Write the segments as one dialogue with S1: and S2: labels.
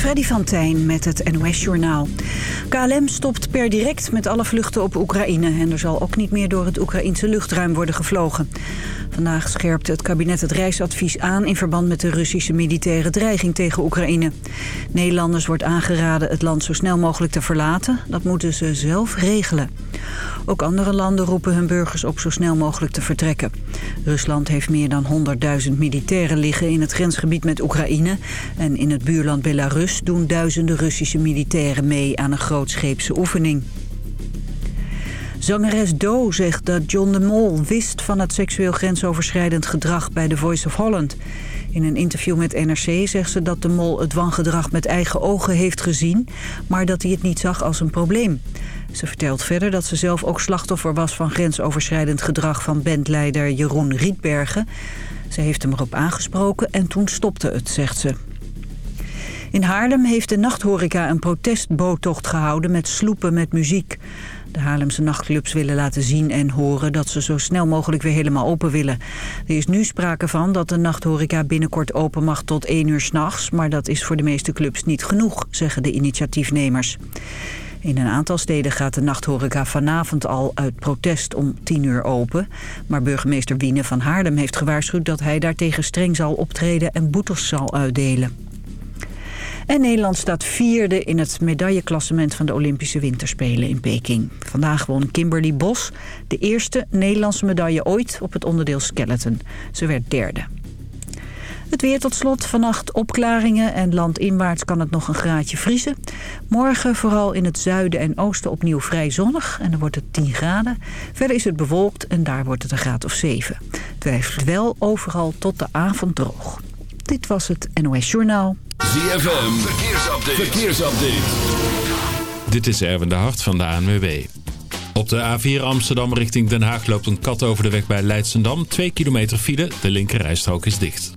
S1: Freddy van Tijn met het NOS-journaal. KLM stopt per direct met alle vluchten op Oekraïne... en er zal ook niet meer door het Oekraïnse luchtruim worden gevlogen. Vandaag scherpt het kabinet het reisadvies aan... in verband met de Russische militaire dreiging tegen Oekraïne. Nederlanders wordt aangeraden het land zo snel mogelijk te verlaten. Dat moeten ze zelf regelen. Ook andere landen roepen hun burgers op zo snel mogelijk te vertrekken. Rusland heeft meer dan 100.000 militairen liggen in het grensgebied met Oekraïne... en in het buurland Belarus doen duizenden Russische militairen mee aan een grootscheepse oefening. Zangeres Do zegt dat John de Mol wist van het seksueel grensoverschrijdend gedrag bij The Voice of Holland. In een interview met NRC zegt ze dat de Mol het wangedrag met eigen ogen heeft gezien, maar dat hij het niet zag als een probleem. Ze vertelt verder dat ze zelf ook slachtoffer was van grensoverschrijdend gedrag van bandleider Jeroen Rietbergen. Ze heeft hem erop aangesproken en toen stopte het, zegt ze. In Haarlem heeft de nachthoreca een protestboottocht gehouden met sloepen met muziek. De Haarlemse nachtclubs willen laten zien en horen dat ze zo snel mogelijk weer helemaal open willen. Er is nu sprake van dat de nachthoreca binnenkort open mag tot 1 uur s'nachts, maar dat is voor de meeste clubs niet genoeg, zeggen de initiatiefnemers. In een aantal steden gaat de nachthoreca vanavond al uit protest om 10 uur open. Maar burgemeester Wiene van Haarlem heeft gewaarschuwd dat hij daartegen streng zal optreden en boetes zal uitdelen. En Nederland staat vierde in het medailleklassement van de Olympische Winterspelen in Peking. Vandaag won Kimberly Bos de eerste Nederlandse medaille ooit op het onderdeel skeleton. Ze werd derde. Het weer tot slot. Vannacht opklaringen en landinwaarts kan het nog een graadje vriezen. Morgen vooral in het zuiden en oosten opnieuw vrij zonnig. En dan wordt het 10 graden. Verder is het bewolkt en daar wordt het een graad of 7. Het blijft wel overal tot de avond droog. Dit was het NOS Journaal.
S2: ZFM. Verkeersupdate. Verkeersupdate.
S3: Dit is Erwin de Hart van de ANWB. Op de A4 Amsterdam richting Den Haag loopt een kat over de weg bij Leidsendam. 2 kilometer file, de linkerrijstrook is dicht.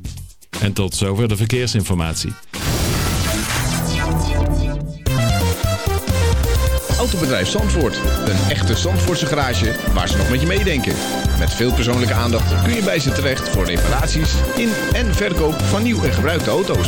S3: En tot zover de verkeersinformatie.
S4: Autobedrijf Zandvoort. Een echte Zandvoortse garage waar ze nog met je meedenken. Met veel persoonlijke aandacht kun je bij ze terecht voor reparaties in en verkoop van nieuw en gebruikte auto's.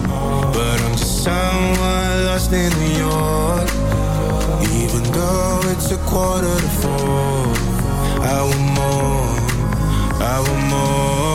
S5: But I'm just someone lost in New York. Even though it's a quarter to four. I want more I want more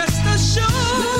S5: rest
S6: assured.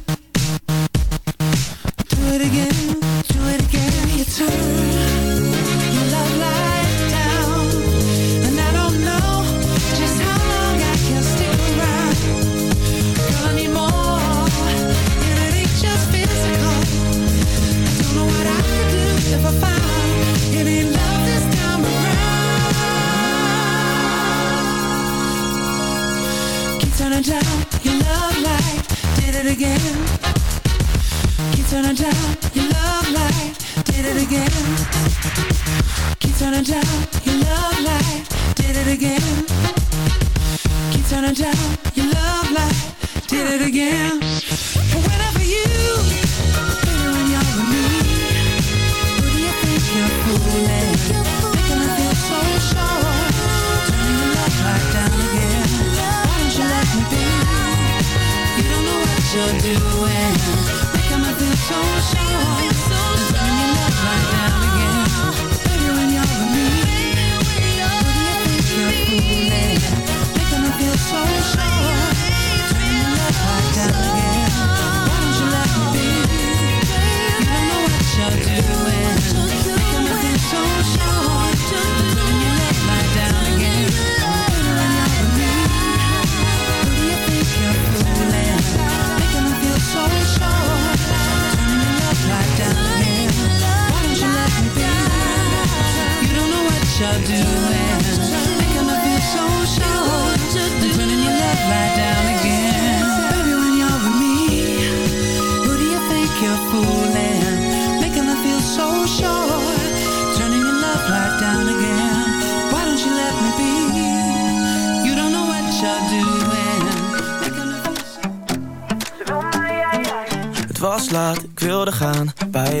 S6: Doing. Making me feel so sure.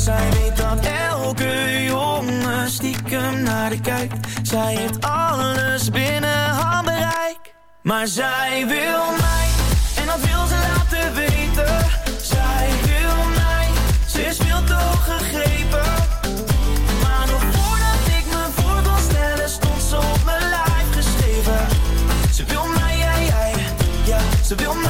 S7: Zij weet dat elke jongen stiekem naar de kijkt. Zij heeft alles binnen handbereik Maar zij wil mij En dat wil ze laten weten. Zij wil mij Ze is veel te hoog gegrepen. Maar nog voordat ik me voor kon stellen Stond ze op mijn lijf geschreven. Ze wil mij, jij, jij Ja, ze wil mij,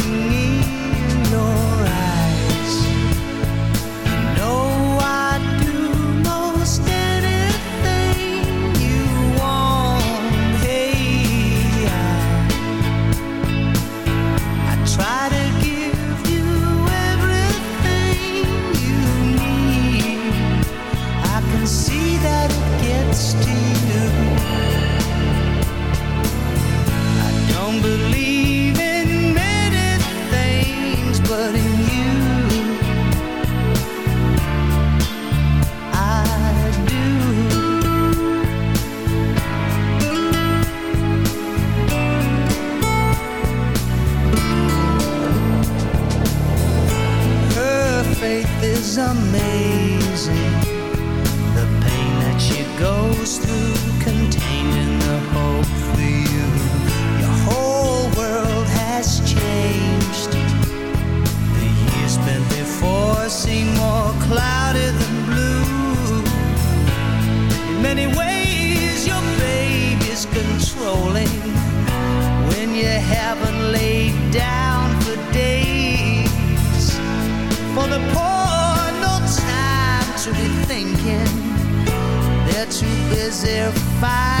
S8: too busy fighting.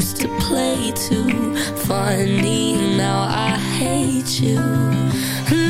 S9: used to play to. Funny, now I hate you.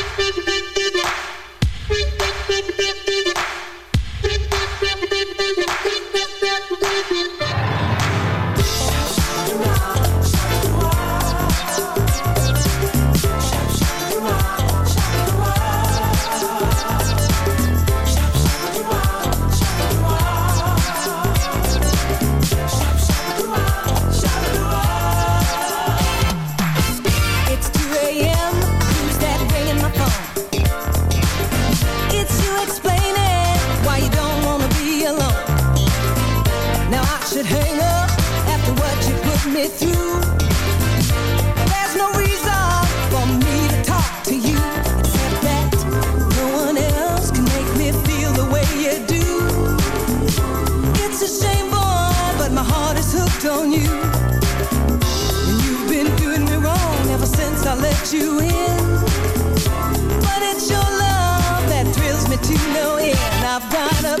S6: But it's your love that thrills me to no end. I've got a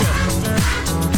S6: yourself.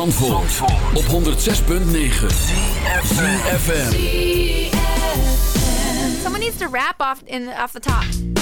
S10: Zandvoort, op 106.9 ZFM.
S11: Someone needs to rap off in off the top.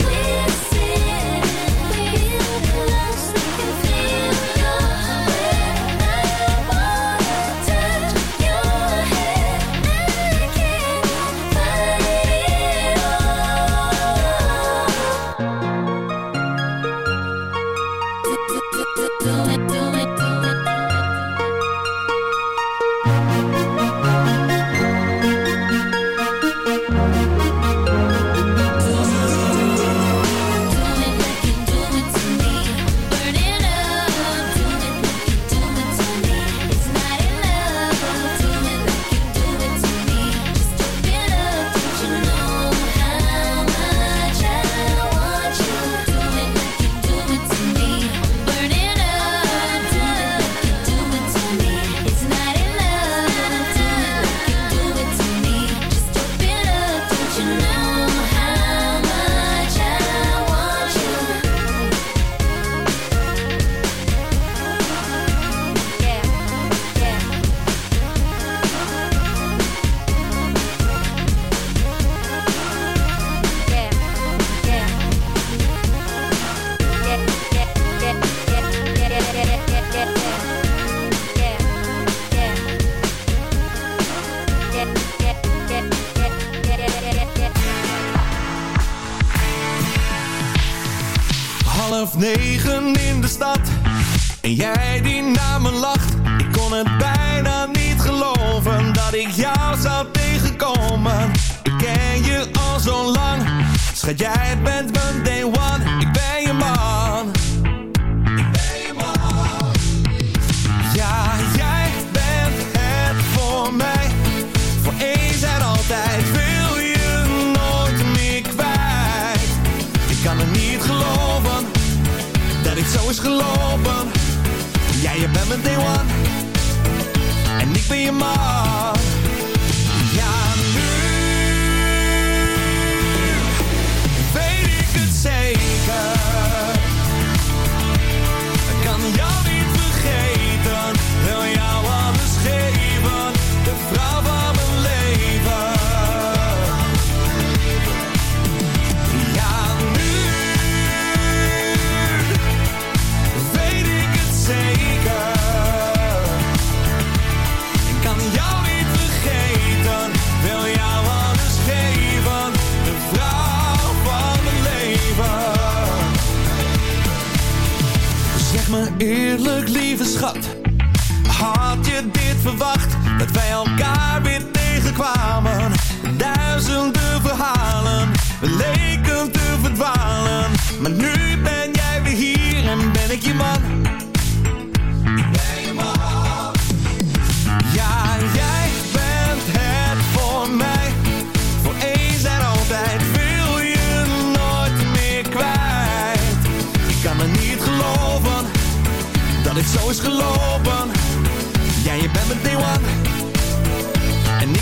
S11: We're My.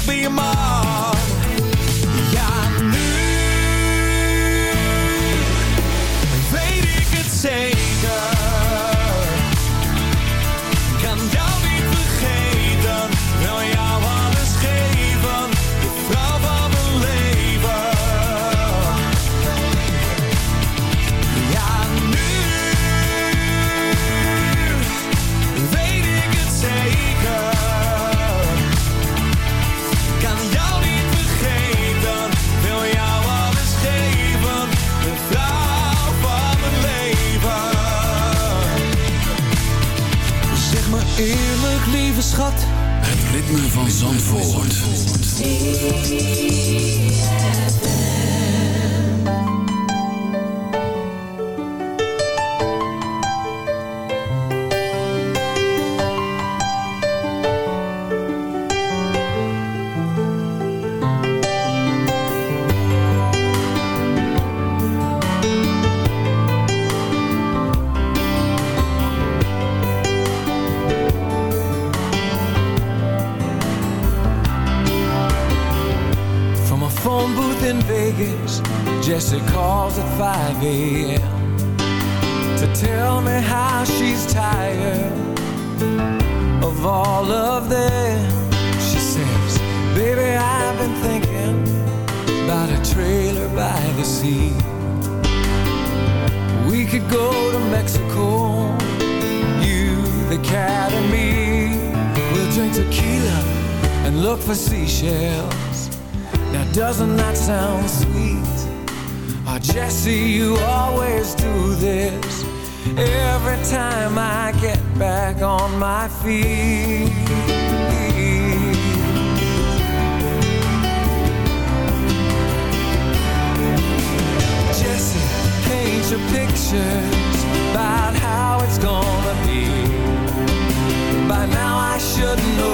S12: be a mom